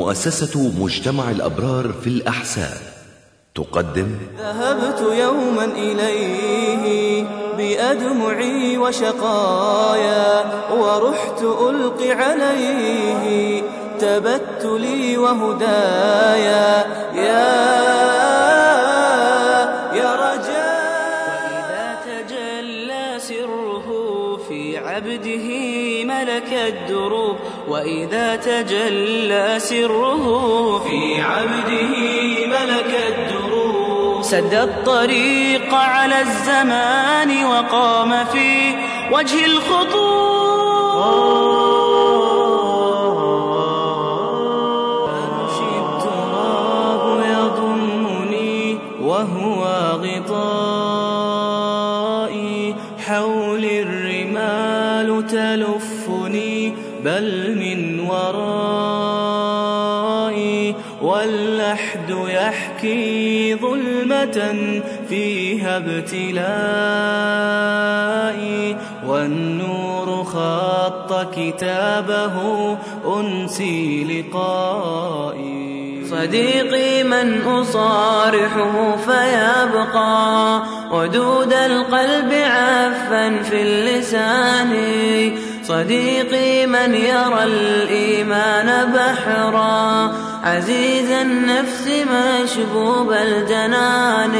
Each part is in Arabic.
مؤسسة مجتمع الأبرار في الأحساء. تقدم ذهبت يوما إليه بأدمعي وشقايا ورحت ألقي عليه تبتلي وهدايا. يا يا رجاء وإذا تجلى سره في عبده ملك الدروب وإذا تجلى سره في عبده ملك الدروب. سد الطريق على الزمان وقام في وجه الخطوب. وهو غطائي حولي. تلفني بل من ورائي. واللحد يحكي ظلمة فيها ابتلائي. والنور خط كتابه أنسي لقائي. صديقي من أصارحه فيبقى ودود القلب عفا في اللسان. صديقي من يرى الإيمان بحرا عزيز النفس مشبوب الجنان.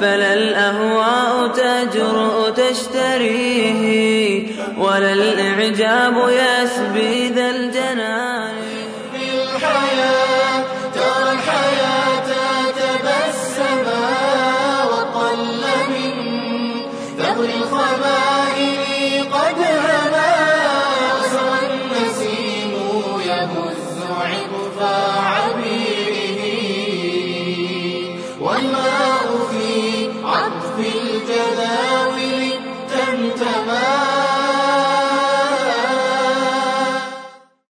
فلا الأهواء تجرؤ تشتريه ولا الإعجاب يسبي ذا الجنان. بعض الخبائر قد